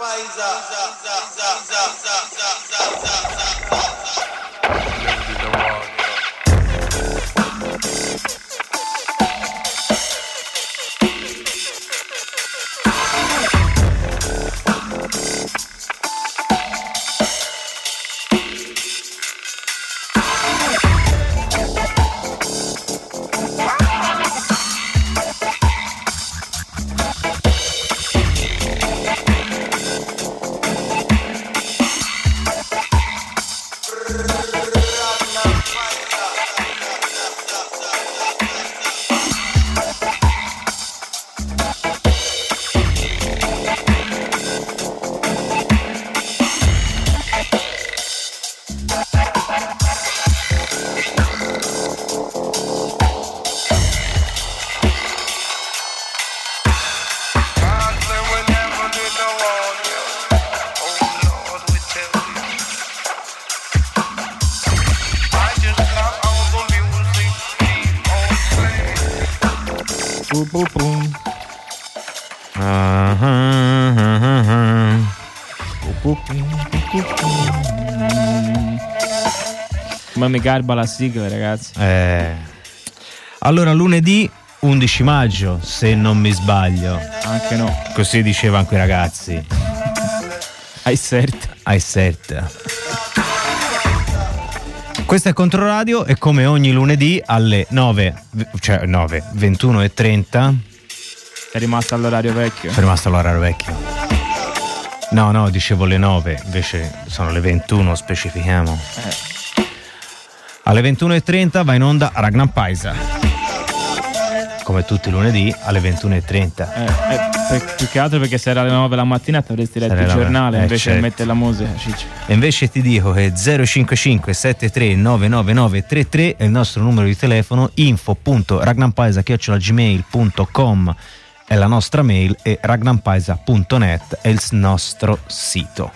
paisa. Mi garba la sigla, ragazzi. Eh. Allora, lunedì 11 maggio, se non mi sbaglio. Anche no. Così dicevano quei ragazzi. Hai certo. Hai set. Questa è Controradio e come ogni lunedì alle 9, cioè 9, 21 e 30. È rimasto all'orario vecchio. È rimasto all'orario vecchio. No, no, dicevo le 9, invece sono le 21, specifichiamo. Eh. Alle 21.30 va in onda Ragnar Paisa. Come tutti i lunedì alle 21.30. Eh, eh, per- più che altro perché se era alle 9 la mattina ti avresti letto il giornale eh, invece certo. di mettere la musica. Ciccio. E invece ti dico che 055 73 99933 è il nostro numero di telefono info.ragnampaisa.gmail.com è la nostra mail e ragnampaisa.net è il nostro sito.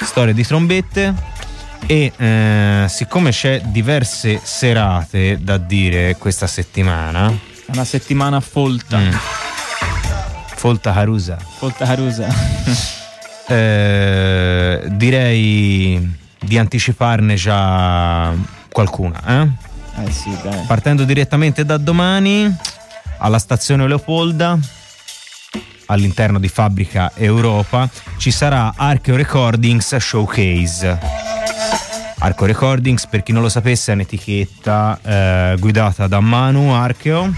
Storie di trombette e eh, siccome c'è diverse serate da dire questa settimana, una settimana folta. mm, Folta Carusa. Folta carusa. Eh, direi di anticiparne già qualcuna. eh? eh sì, dai. Partendo direttamente da domani alla stazione Leopolda, all'interno di Fabbrica Europa, ci sarà Archeo Recordings Showcase. Archeo Recordings, per chi non lo sapesse, è un'etichetta eh, guidata da Manu Archeo,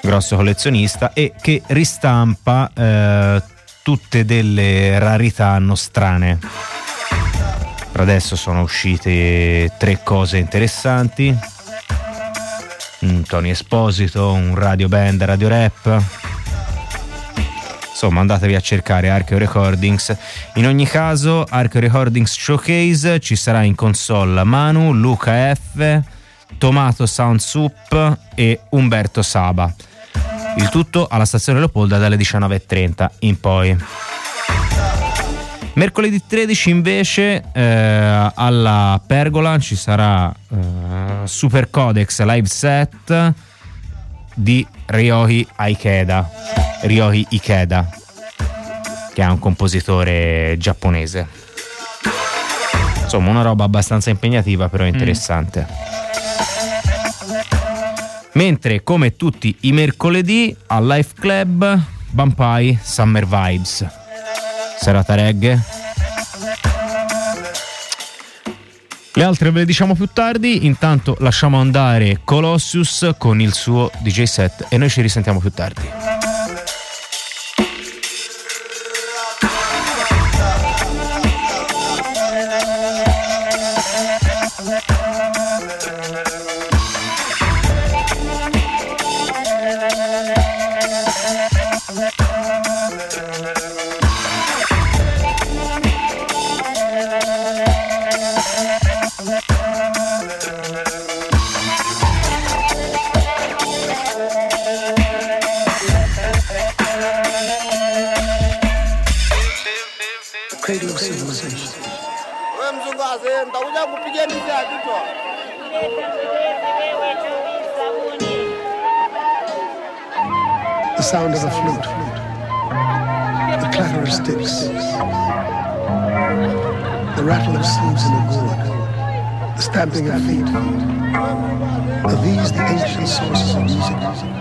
grosso collezionista, e che ristampa eh, tutte delle rarità nostrane. Per adesso sono uscite tre cose interessanti. Un Tony Esposito, un radio band, radio rap. Insomma, andatevi a cercare Archeo Recordings. In ogni caso, Archeo Recordings Showcase ci sarà in console Manu, Luca F, Tomato Sound Soup e Umberto Saba. Il tutto alla stazione Leopolda dalle 19.30 in poi. Mercoledì 13 invece eh, alla Pergola ci sarà eh, Super Codex live set di Ryohi Ikeda, Ryohi Ikeda, che è un compositore giapponese. Insomma, una roba abbastanza impegnativa, però interessante. Mentre, come tutti i mercoledì, al Life Club, Bampai Summer Vibes. Serata reggae. Le altre ve le diciamo più tardi, intanto lasciamo andare Colossus con il suo DJ set e noi ci risentiamo più tardi. Sound of a flute, the clatter of sticks, the rattle of sleeves in a gourd, the stamping of feet. Are these the ancient sources of music?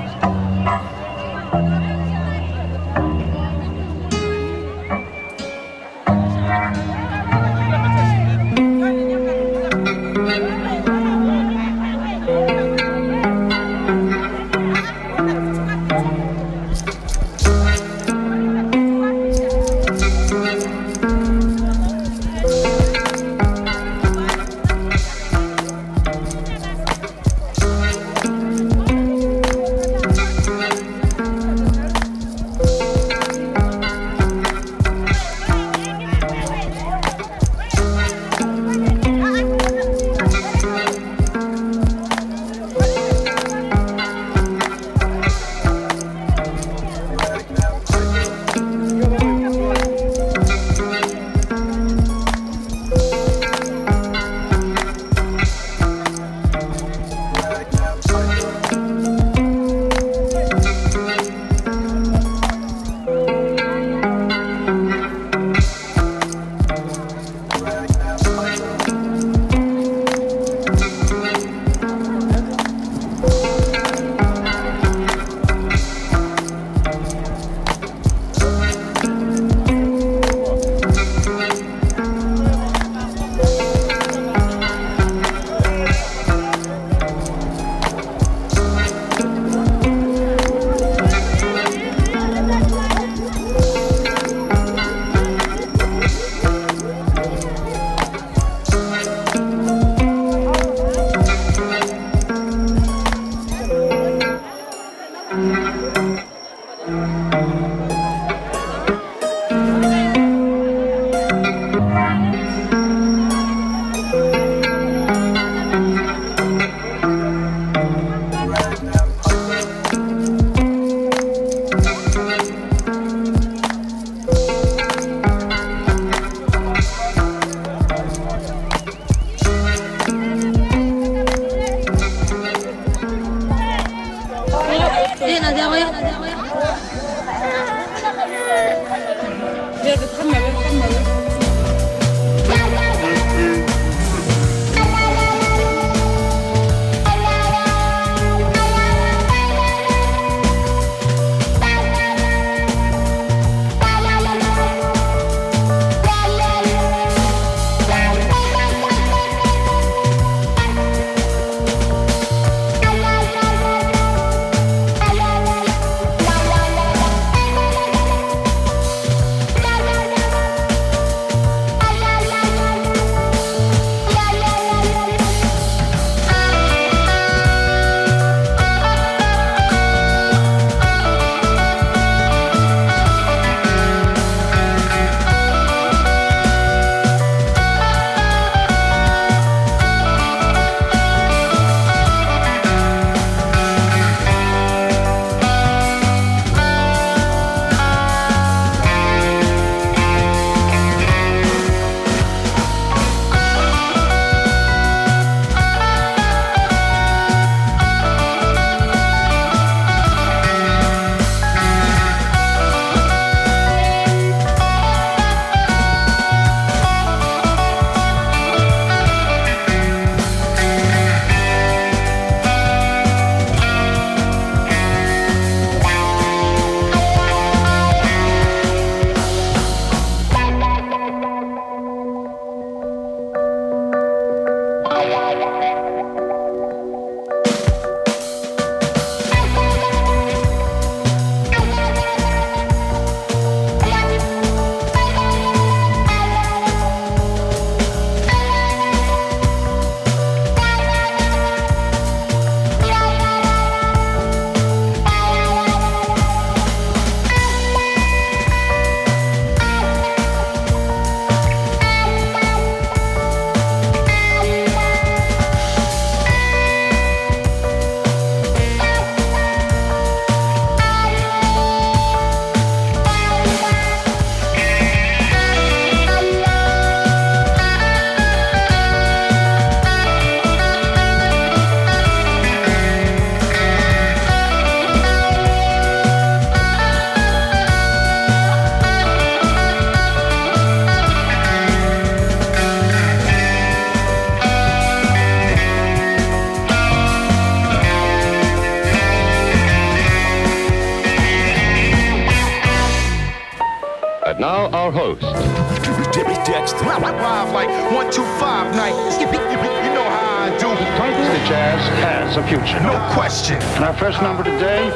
And our first number today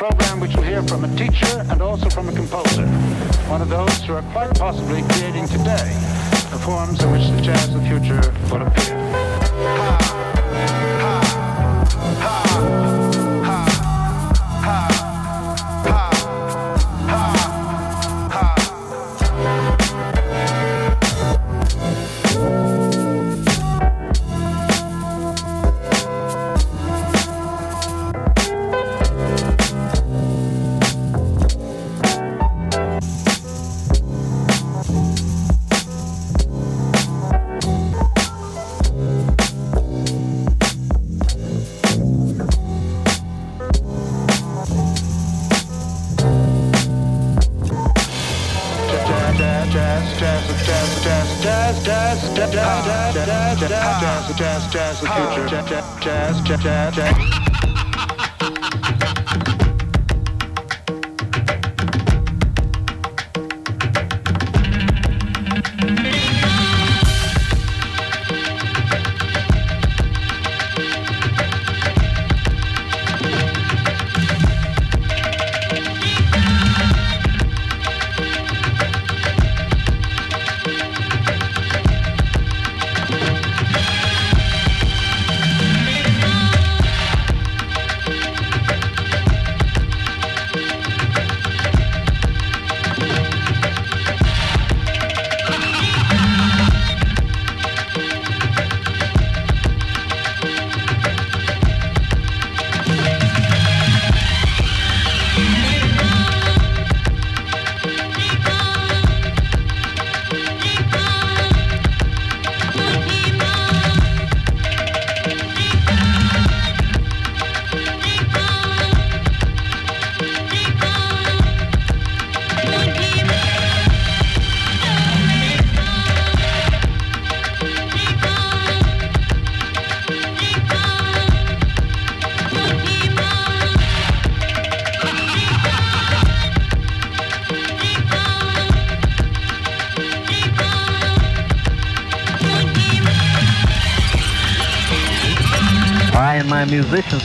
program, which you'll hear from a teacher and also from a composer, one of those who are quite possibly creating today the forms in which the jazz of the future will appear.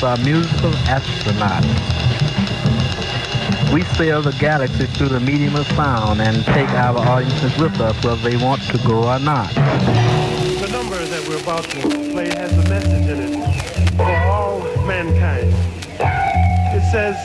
Are musical astronauts. We sail the galaxy through the medium of sound and take our audiences with us whether they want to go or not. The number that we're about to play has a message in it for all mankind. It says,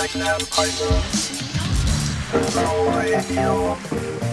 Magnum Pipers, Hello Radio.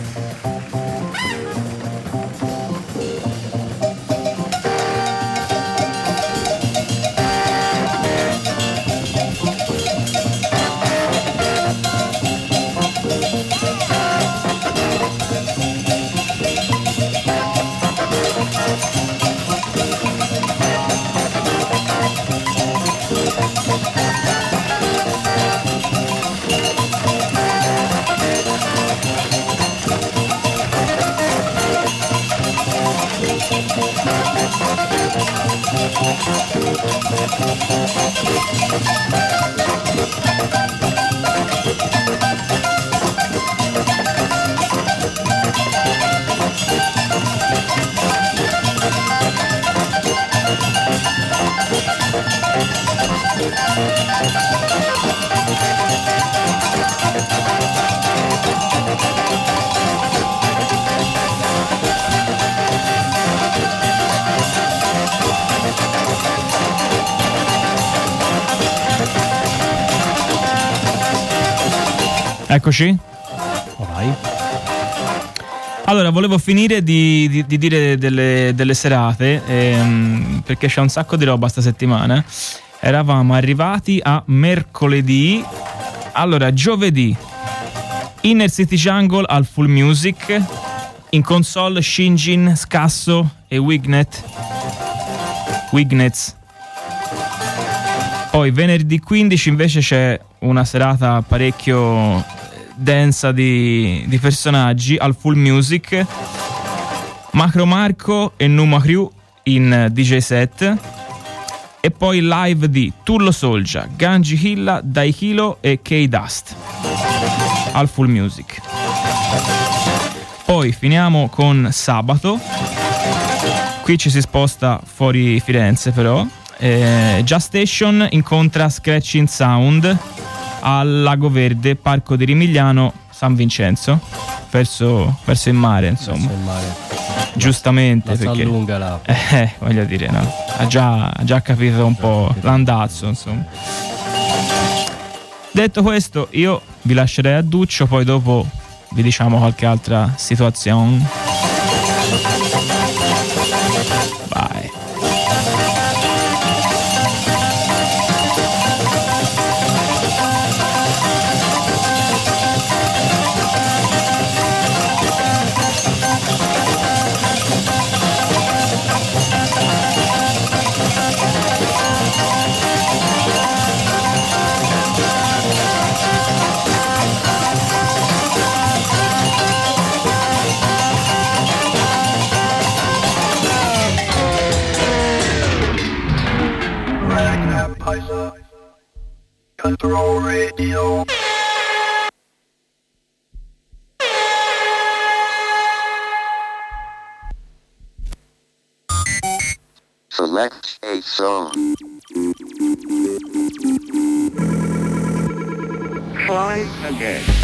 Eccoci. Vai. Allora, volevo finire di, di- di dire delle, delle serate, ehm, perché c'è un sacco di roba sta settimana. Eravamo arrivati a mercoledì. Allora, giovedì, Inner City Jungle al Full Music. In console Shinjin, Scasso e Wignet. Wignets. Poi venerdì 15 invece c'è una serata parecchio densa di, di personaggi al full music. Macro Marco e Numa Crew in DJ set. E poi live di Tullo Solgia, Ganji Hilla, Daikilo e K-Dust al full music. Poi finiamo con sabato. Qui ci si sposta fuori Firenze però. Eh, Just Station incontra Scratching Sound al Lago Verde, Parco di Rimigliano, San Vincenzo, verso, verso il mare, insomma. Verso il mare. Giustamente, La perché s'allunga là. eh, voglio dire, no? ha, già, ha già capito un po' l'andazzo, insomma. Detto questo, io vi lascerei a Duccio, poi dopo vi diciamo qualche altra situazione. Radio. Select a song. Try again.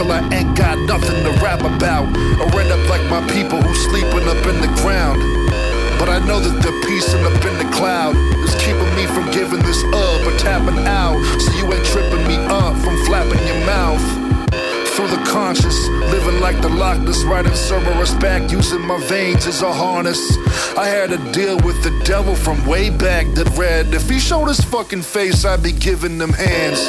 Till I ain't got nothing to rap about. I end up like my people who sleeping up in the ground. But I know that the peace and up in the cloud is keeping me from giving this up or tapping out. So you ain't tripping me up from flapping your mouth. Through the conscious, living like the Loch Ness, riding Cerberus back, using my veins as a harness. I had to deal with the devil from way back that read, if he showed his fucking face, I'd be giving them hands.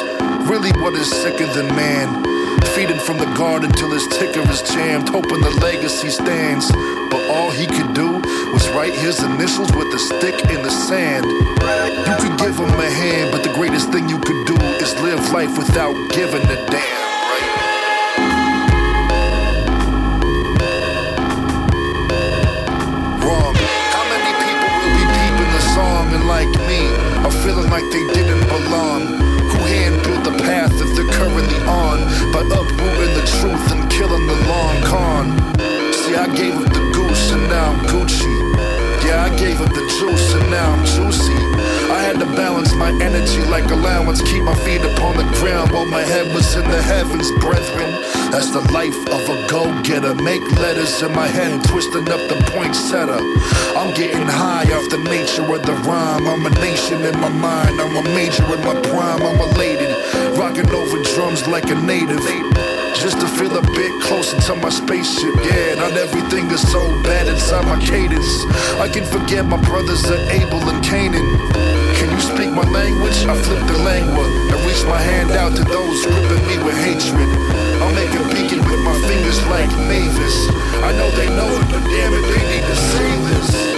Really, what is sicker than man? Feeding from the garden till his ticker is jammed, hoping the legacy stands. But all he could do was write his initials with a stick in the sand. You could give him a hand, but the greatest thing you could do is live life without giving a damn. Wrong. How many people will be peeping the song and like me are feeling like they didn't belong? Path that they're currently on by uprooting the truth and killing the long con? See, I gave up the goose and now I'm Gucci. Yeah, I gave up the juice and now I'm juicy. I had to balance my energy like allowance, keep my feet upon the ground while my head was in the heavens, brethren. That's the life of a go-getter. Make letters in my head, twisting up the point poinsettia. I'm getting high off the nature of the rhyme. I'm a nation in my mind. I'm a major in my prime. I'm elated, rocking over drums like a native. Just to feel a bit closer to my spaceship. Yeah, not everything is so bad inside my cadence. I can forget my brothers are Abel and Canaan. Can you speak my language? I flip the lingua and reach my hand out to those gripping me with hatred. I'll make a beacon with my fingers like Mavis. I know they know it, but damn it, they need to say this.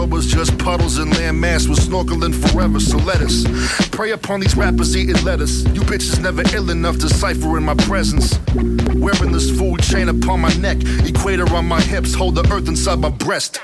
World was just puddles and land mass was snorkeling forever. So let us prey upon these rappers eating lettuce. You bitches never ill enough to cipher in my presence. Wearing this food chain upon my neck, equator on my hips, hold the earth inside my breast.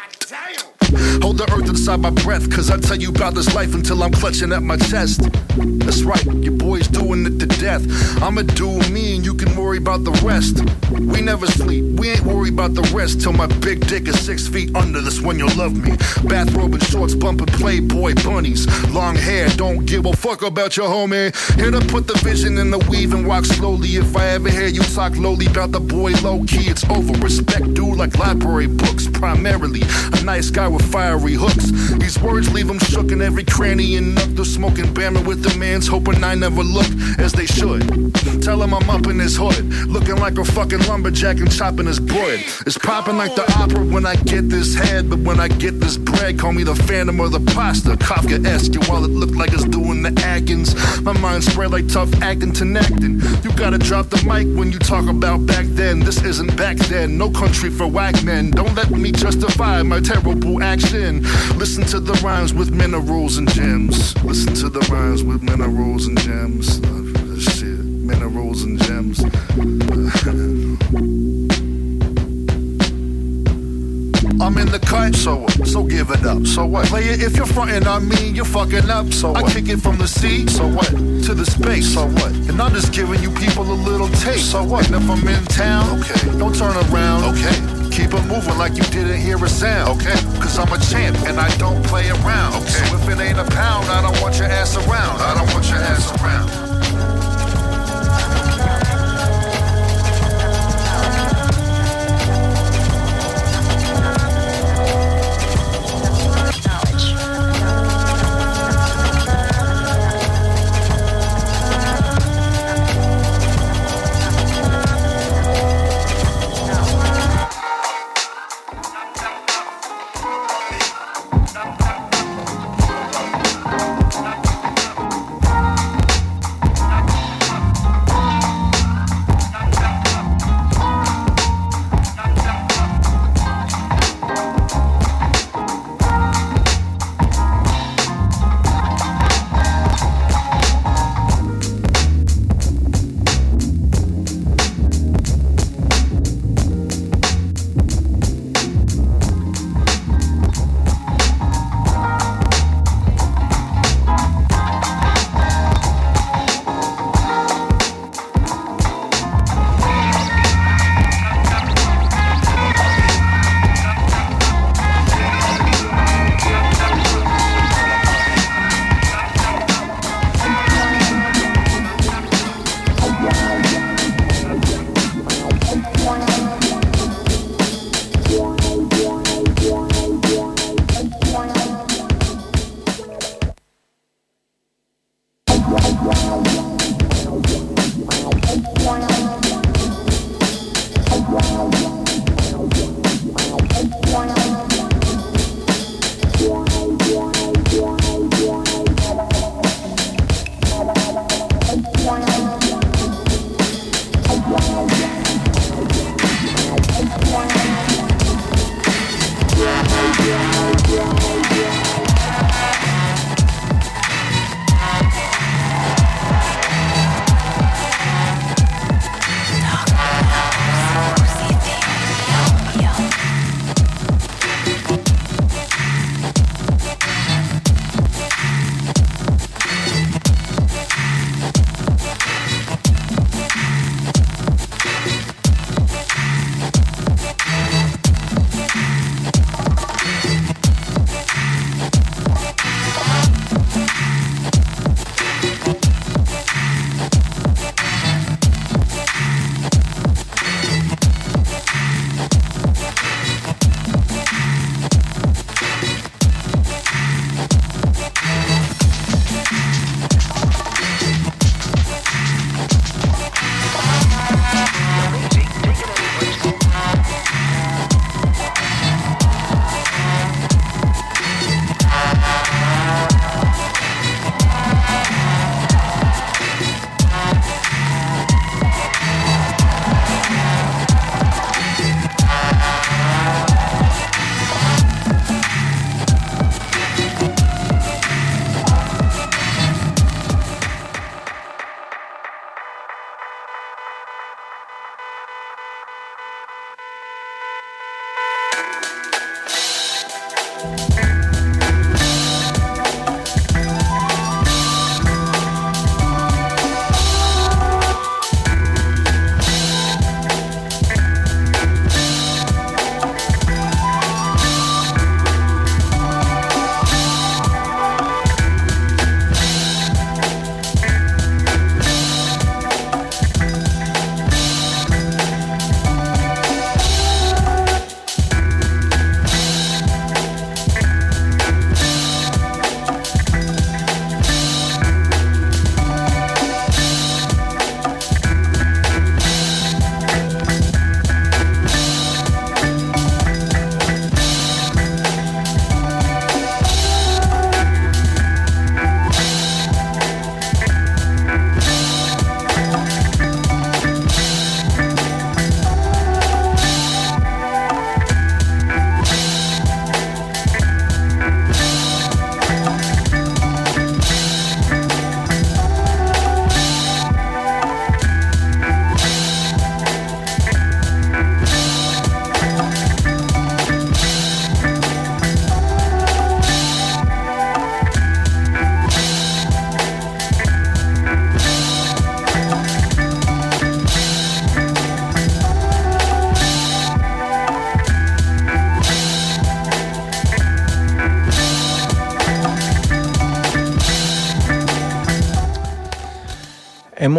Hold the earth inside my breath, cause I tell you about this life until I'm clutching at my chest. That's right, your boy's doing it to death. I'ma do me and you can worry about the rest. We never sleep, we ain't worried about the rest till my big dick is six feet under. That's when you'll love me. Bathrobe and shorts, bumping Playboy bunnies. Long hair, don't give a fuck about your homie. Here to put the vision in the weave and walk slowly. If I ever hear you talk lowly about the boy low key, it's over. Respect dude like library books, primarily. A nice guy with fiery hooks. These words leave him shook in every cranny and nook. They're smoking Bama with the man's hoping I never look as they should. Tell him I'm up in his hood, looking like a fucking lumberjack and chopping his wood. It's popping like the opera when I get this head, but when I get this bread, call me the phantom or the pasta. Kafka-esque, your wallet look like it's doing the Atkins. My mind spread like tough acting to acting. You gotta drop the mic when you talk about back then. This isn't back then, no country for whack men. Don't let me justify my terrible action. Listen to the rhymes with minerals and gems. Listen to the rhymes with minerals and gems. Shit, minerals and gems. I'm in the cut, so what? So give it up, so what? Play it if you're frontin', on me, you're fucking up, so what? I kick it from the sea, so what? To the space, so what? And I'm just giving you people a little taste, so what? And if I'm in town, okay, don't turn around, okay. Keep it moving like you didn't hear a sound, okay? Cause I'm a champ and I don't play around, okay? So if it ain't a pound, I don't want your ass around. I don't want your ass around.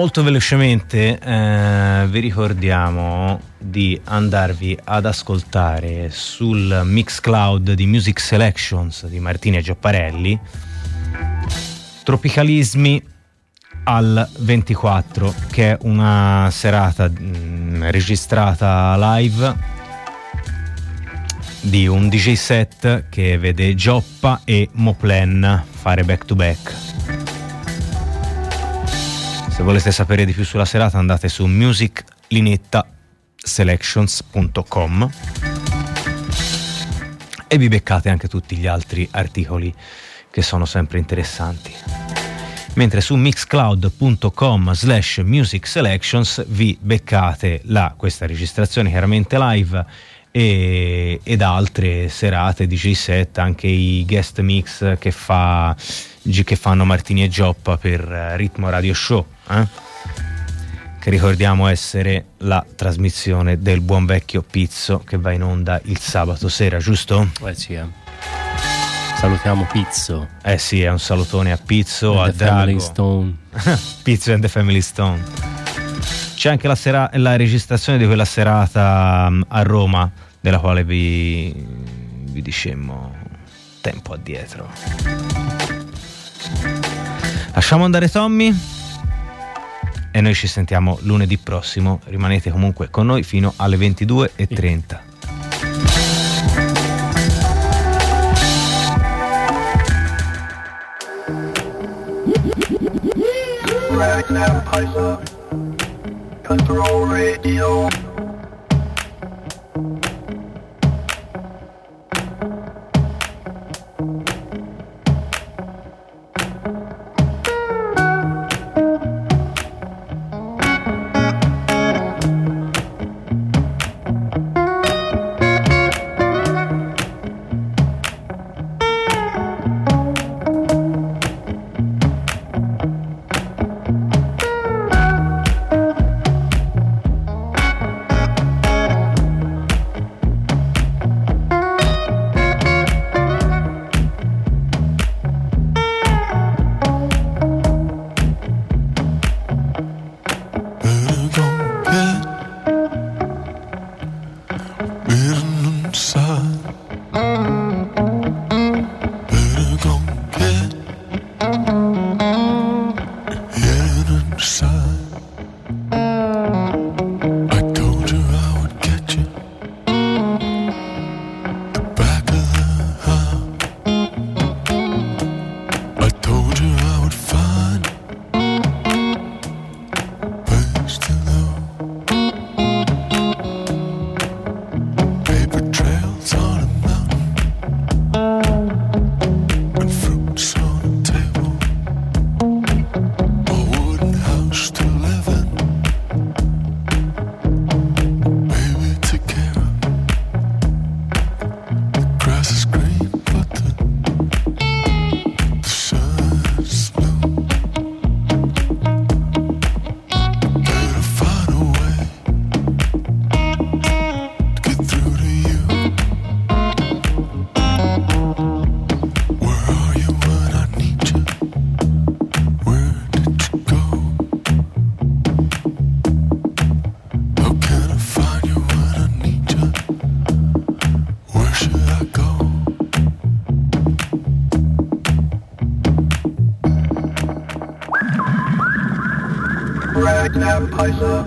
Molto velocemente eh, vi ricordiamo di andarvi ad ascoltare sul Mixcloud di Music Selections di Martini e Giapparelli Tropicalismi al 24 che è una serata mh, registrata live di un DJ set che vede Gioppa e Moplen fare back to back. Se volete sapere di più sulla serata andate su musiclinettaselections.com e vi beccate anche tutti gli altri articoli che sono sempre interessanti. Mentre su mixcloud.com slash music selections vi beccate la, questa registrazione chiaramente live e, ed altre serate DJ set, anche i guest mix che, fa, che fanno Martini e Gioppa per Ritmo Radio Show. Eh? Che ricordiamo essere la trasmissione del buon vecchio Pizzo che va in onda il sabato sera, giusto? Eh sì, eh. Salutiamo Pizzo. Eh sì, è un salutone a Pizzo, And a the Family Dago. Stone. Pizzo and the Family Stone. C'è anche la, sera- la registrazione di quella serata mm, a Roma, della quale vi, vi dicemmo tempo addietro. Lasciamo andare Tommy e noi ci sentiamo lunedì prossimo. Rimanete comunque con noi fino alle 22.30. Ragnar Paisa. Control Radio. Ragnar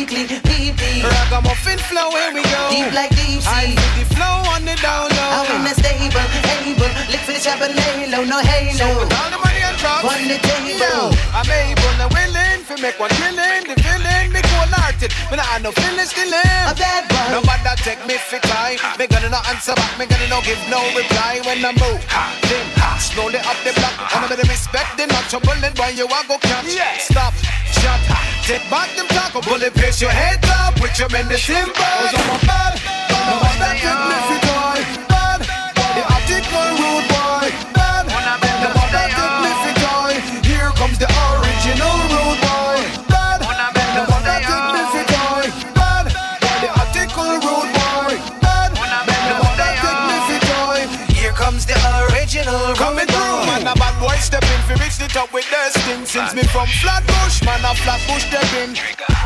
weekly, deeply. Ragamuffin flow, here we go. Deep like deep sea. I the flow on the down low. I'm in the stable, able. Lick for the and lay low, no halo. So with all the money and drugs, On the table. I'm able and willing. fi make one killing, the feeling, me cold hearted. Me nah have no feelings feeling. A bad boy. No matter take me fi tie. Me gonna no answer back, me gonna no give no reply when I move. Then slowly up the block. On a bit of respect, not trouble, then why you want go catch? Stop, shut, take back them talk. A bullet pierce your head up with your medicine balls. I'm a bad, no matter take me fi tie. Bad, the attic one rude boy. Bad, no in fi reach the top with their sting. Since me from Flatbush, man, a Flatbush stepping.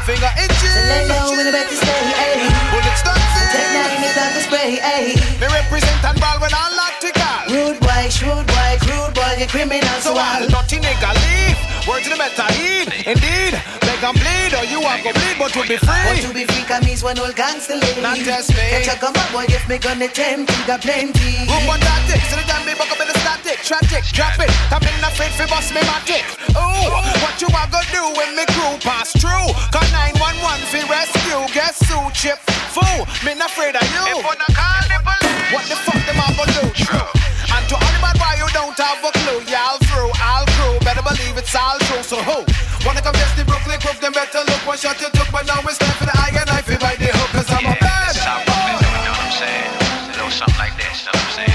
Finger itching. So lay low in the to stay, ayy. Bullets dancing. Take nine, it's not the spray, ayy. Me represent and ball when I like to go. Rude boy, shrewd boy, crude boy, you criminal, So so I'll dirty nigga leave. Word to the better. Indeed, beg and bleed, or you are go bleed, but to be free. Want to be free, come means one old gangster lady. Not just me. Catch a come up, boy, if me gonna tempt you, got plenty. Boom, what that takes? So the damn me buck up in the static, tragic, drop it. Come in afraid fi bust me matic. Ooh, what you are gonna do when me crew pass through? Call 911 fi rescue. Guess who? Chip fool. Me not afraid of you. If wanna call the police, what the fuck them a gonna do? True. And to all the bad boy you don't have a clue, y'all through, all crew. Better believe it's all true. So who wanna come test the Brooklyn crook? Them better look one shot you took, but now it's time for the eye and knife by the hook. Cause I'm a bad boy. Something like this, know what I'm saying?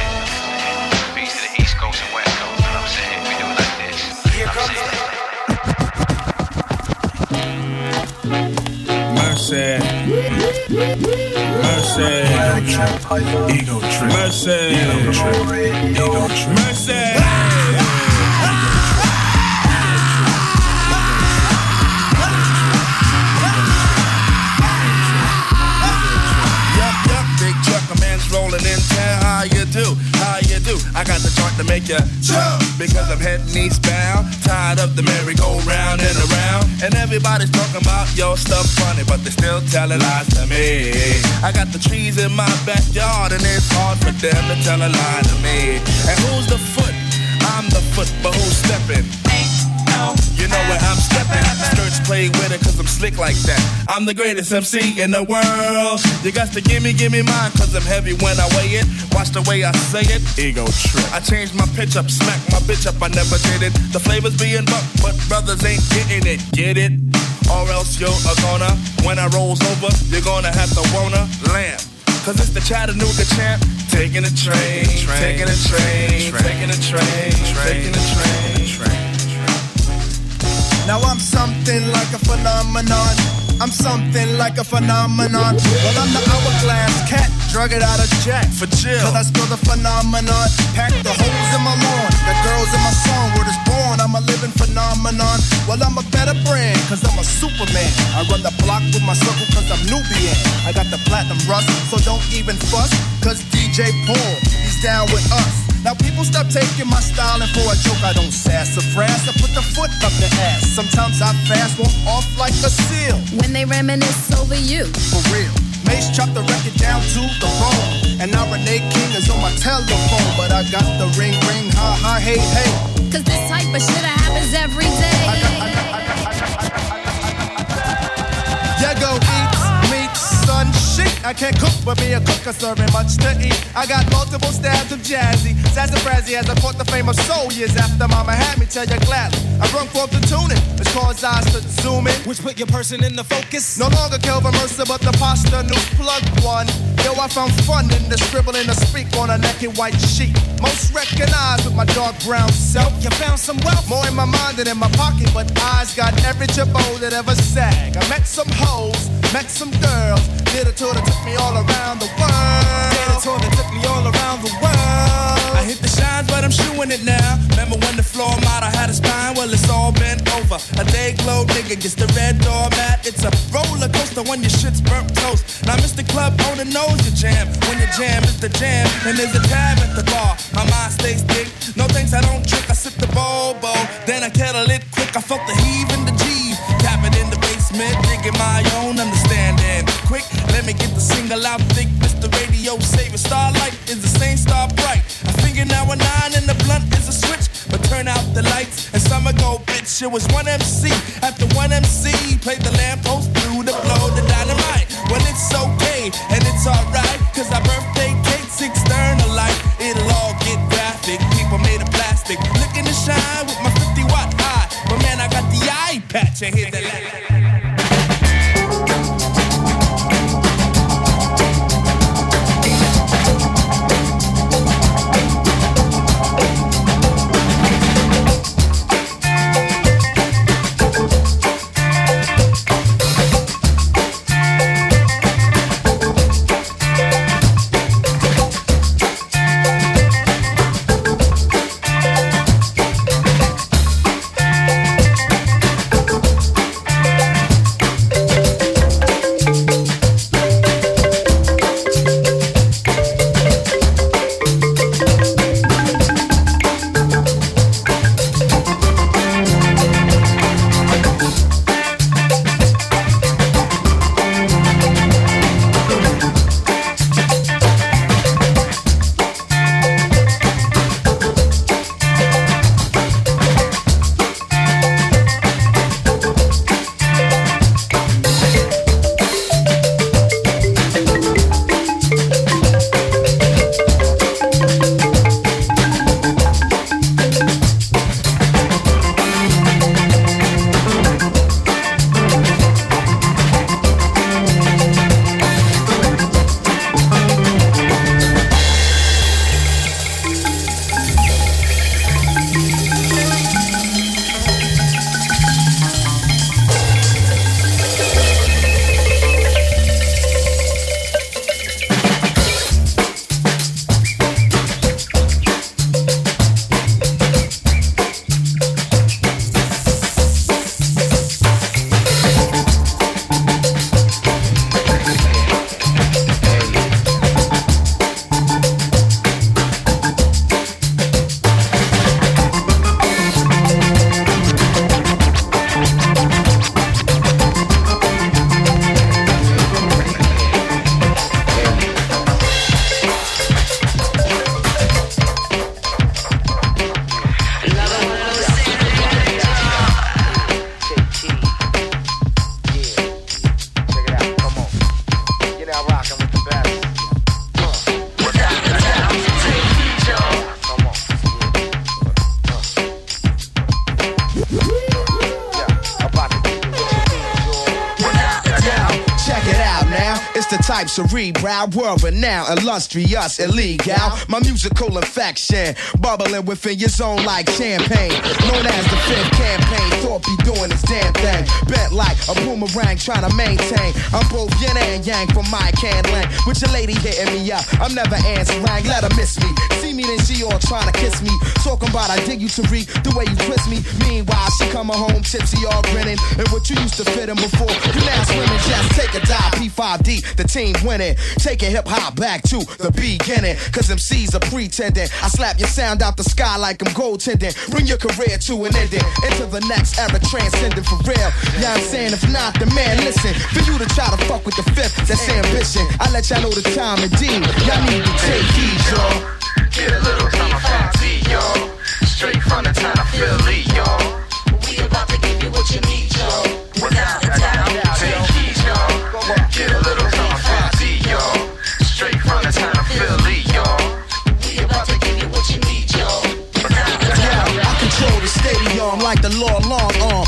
Peace to the East Coast and West Coast, know what I'm saying? We do it like this. Here comes Mercy. Mercy. Ego trip. Mercy. Ego trip. Ego trip. Mercy. How you do? How you do? I got the joint to make you jump because I'm heading eastbound. Tired of the merry-go-round and around, and everybody's talking about your stuff funny, but they still telling lies to me. I got the trees in my backyard, and it's hard for them to tell a lie to me. And who's the foot? I'm the foot, but who's stepping? You know where I'm stepping. Skirts play with it cause I'm slick like that. I'm the greatest MC in the world. You got to give me, give me mine cause I'm heavy when I weigh it. Watch the way I say it. Ego trip. I changed my pitch up, smack my bitch up, I never did it. The flavor's being bucked, but brothers ain't getting it. Get it? Or else you're a gonna. When I rolls over, you're gonna have to wanna lamp. Cause it's the Chattanooga champ. Taking a train, taking a train, taking a train, taking a train. Now I'm something like a phenomenon. I'm something like a phenomenon. Well, I'm the hourglass cat, drug it out of jack. For chill. Cause I spill the phenomenon. Pack the holes in my lawn. The girls in my song, word is born. I'm a living phenomenon. Well, I'm a better brand, cause I'm a superman. I run the block with my circle, cause I'm Nubian. I got the platinum rust, so don't even fuss. Cause DJ Paul, he's down with us. Now people stop taking my style and for a joke I don't sassafras. I put the foot up the ass. Sometimes I fast, walk off like a seal. When they reminisce over you. For real. Mace chopped the record down to the bone. And now Renee King is on my telephone. But I got the ring ring, ha ha, hey hey. Cause this type of shit happens every day. I can't cook, but me a cooker serving much to eat. I got multiple stabs of jazzy, sassafrazzy as I caught the fame of soul years after Mama had me tell you gladly. I run forth the tuning, which caused eyes to zoom in. Which put your person in the focus. No longer Kelvin Mercer, but the pasta new plug one. Yo, I found fun in the scribble and the speak on a naked white sheet. Most recognized with my dark brown self. You found some wealth. More in my mind than in my pocket, but eyes got every chippo that ever sag. I met some hoes, met some girls. Did a tour that took me all around the world. Did a tour that took me all around the world. I hit the shines, but I'm shooing it now. Remember when the floor model had a spine? Well, it's all bent over. A day glow nigga gets the red door mat. It's a roller coaster when your shit's burnt toast. Now, Mr. Club owner knows your jam. When your jam is the jam, and there's a tab at the bar. My mind stays thick. No thanks, I don't drink. I sip the bobo. Then I kettle it quick. I felt the heave in the G. basement, digging my own understanding. Quick, let me get the single out thick. Mr. Radio Saver Starlight is the same star bright. I figure now a nine and the blunt is a switch. But turn out the lights and summer go, bitch. It was one MC after one MC play the lamppost through the blow the dynamite. Well, it's okay and it's alright, cause our birthday cake's external light. It'll all get graphic, people made of plastic. Looking to shine with my 50 watt eye. But man, I got the eye patch and hit the cerebral, world renowned, illustrious, illegal. My musical infection, bubbling within your zone like champagne. Known as the fifth campaign, thought be doing this damn thing. Bent like a boomerang, trying to maintain. I'm both yin and yang from my can lang. With your lady hitting me up, I'm never answering. Let her miss me. Me, then she all trying to kiss me. Talking about I dig you read the way you twist me. Meanwhile, she coming home tipsy, all grinning. And what you used to fit in before, you now swimming. Just take a dive, P5D, the team winning. Taking hip hop back to the beginning. Cause MCs are pretending. I slap your sound out the sky like I'm goaltending. Bring your career to an ending. Into the next era, transcending for real. Yeah, I'm saying, if not, the man, listen. For you to try to fuck with the fifth, that's ambition. I let y'all know the time and deed. Y'all need to take heed, y'all. The stadium like the law long arm.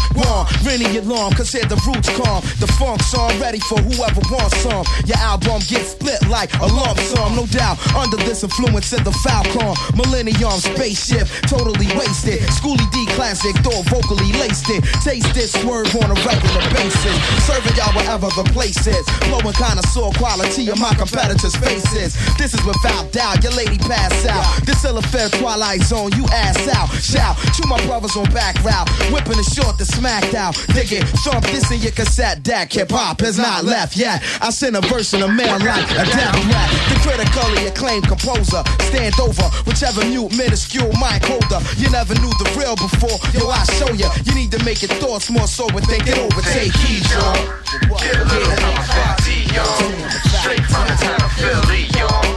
Ringing your alarm, cause here the roots calm. The funk's song ready for whoever wants some. Your album gets split like a lump sum, no doubt. Under this influence of the Falcon, Millennium spaceship, totally wasted. Schooly D classic, though vocally laced it. Taste this swerve on a regular basis. Serving y'all wherever the place is. Blowing connoisseur quality of my competitors' faces. This is without doubt, your lady pass out. This ill affair twilight zone, you ass out. Shout to my brothers on back route. Whipping the short the smacked out. Dig it, thump this in your cassette deck. Hip hop has not left yet. I send a verse in a mail like a death rap. The critically acclaimed composer. Stand over whichever mute minuscule mic holder. You never knew the real before. Yo, I show ya. You need to make your thoughts more sober. Think it over. Take heed, y'all. Get a little fancy, y'all. Straight from the town of Philly, y'all.